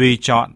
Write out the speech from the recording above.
tùy chọn.